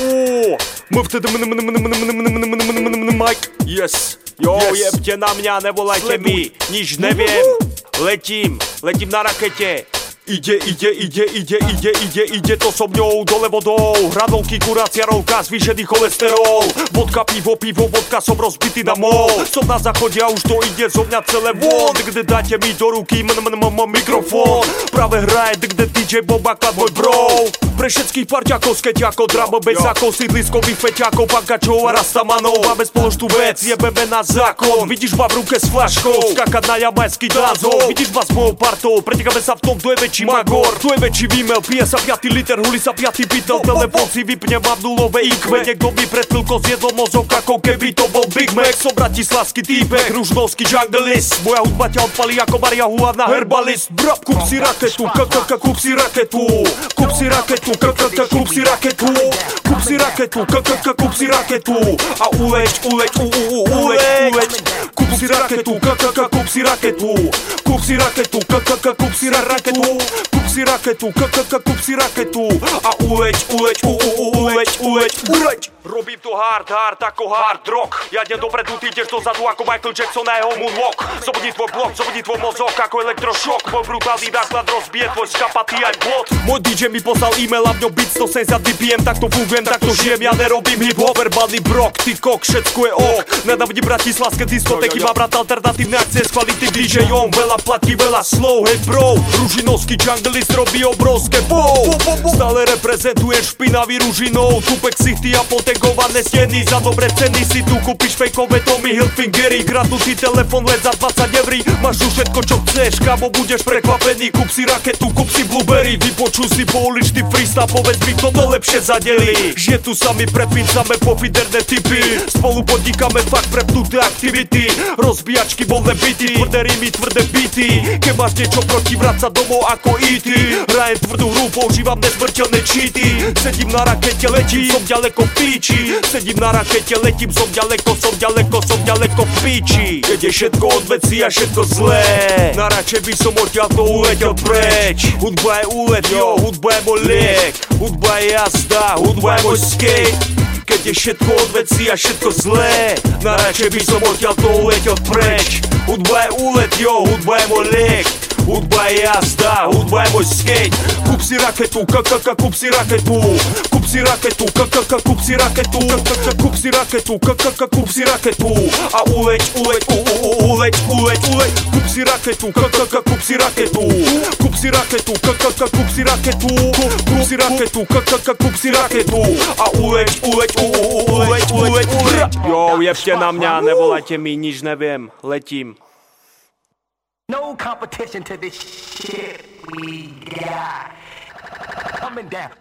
О, мы вtedy Mike. Yes. Jo, Yes. jebte na mňa, nevolajte mi, nič neviem. Letím, letím na rakete. Ide, ide, ide, ide, ide, ide, ide to so mňou dole vodou. Hranolky, kuracia rovka, zvýšený cholesterol. Vodka, pivo, pivo, vodka, som rozbitý na mol. Som na záchode a už to ide zo mňa celé von. Kde dáte mi do ruky m, m, m, m, mikrofón? Práve hraje kde DJ Boba Klad, môj bro Pre všetkých parťakov, skeťakov, drabobejsakov Sídliskových feťakov, pankačov a rastamanov Máme spoločnú vec, jebeme na zákon. Vidíš ma v ruke s flaškou, skakať na jamajský dázov Vidíš ma s mojou partou, pretekáme sa v tom, kto je väčší magor Tu je väčší výmel, pije sa piatý liter, hulí sa piatý bytel Telefón si vypne, mám nulové IQ Niekto mi pred chvíľkou zjedol mozog, ako keby to bol Big Mac. Som bratislavský týpek, ružnovský junglist. Moja hudba ťa odpalí ako Maria Huana Herbalist. Bro, kup si raketu, k, k, k, kup si raketu. Kup si raketu, k, k, k, kup si raketu. Kup si raketu, k, k, k, kup si raketu. A uleď, uleď, u, u, u, uleď, купси ракету, кака купси ракету, купси ракету, кака купси ракету, купси ракету, кака купси ракету, а уеч, уеч, уеч, уеч, уеч, уеч. A Robím to hard, hard ako hard rock. Ja idem dopredu, ty ideš dozadu ako Michael Jackson na jeho moonwalk. Zobudí tvoj blok, zobudí tvoj mozog ako elektrošok. Môj brutálny náklad rozbije tvoj škapatý aj plot Môj DJ mi poslal e-mail a v ňom beat 170 BPM Tak to fungujem, tak to žijem, ja nerobím hip hop Verbálny brok, ty kok, všetko je ok. Nenávidím bratislavské diskotéky, mám rád alternatívne akcie s kvalitným DJom Veľa platí, veľa slow, hej bro. Ružinovský junglist robí obrovské wow. Stále reprezentuješ špinavý ružinou Tupek si ty a potegované steny Za dobré ceny si tu kúpiš fejkové Tommy Hilfingery Kradnutý telefon len za 20 eur Máš tu všetko čo chceš, kamo budeš prekvapený. Kúp si raketu, kúp si blueberry. Vypočuj si pouličný freestyle, povedz mi kto to lepšie zadeli Že tu sami prepícame pofiderné typy Spolu podnikáme fakt prepnuté aktivity. Rozbíjačky, voľné byty, tvrdé rymy, tvrdé byty Keď máš niečo proti, vrať sa domov ako E.T. Hrajem tvrdú hru, používam nesmrteľné cheaty. Sedím na rakete, letím, som ďaleko v píči. Sedím na rakete, letím, som ďaleko, som ďaleko, som ďaleko v píči. Keď je všetko od veci a všetko zlé Na radšej by som odtiaľ to uletel preč. Hudba je úlet, jo, hudba je môj liek. Hudba je jazda, hudba je môj skate. Keď je všetko od veci a všetko zlé Na radšej by som odtiaľ to uletel preč. Hudba je úlet, jo, hudba je môj liek Hudba je jazda, hudba je môj skate Kup si raketu, k, k, k, kup si raketu Kup si raketu, k, k, k, kup si raketu Kup si raketu, k, k, k, kup si raketu A uleď, uleď, u, u, u, uleď, uleď, uleď Kup si raketu, k, k, k, kup si raketu Kup si raketu, k, k, k, kup si raketu Kup si raketu, k, k, k, kup si raketu A uleď, uleď, u, u, u, uleď, uleď, uleď Jo, jebte na mňa, nevolajte mi, nič neviem, letím No competition to this shit we got. Coming down.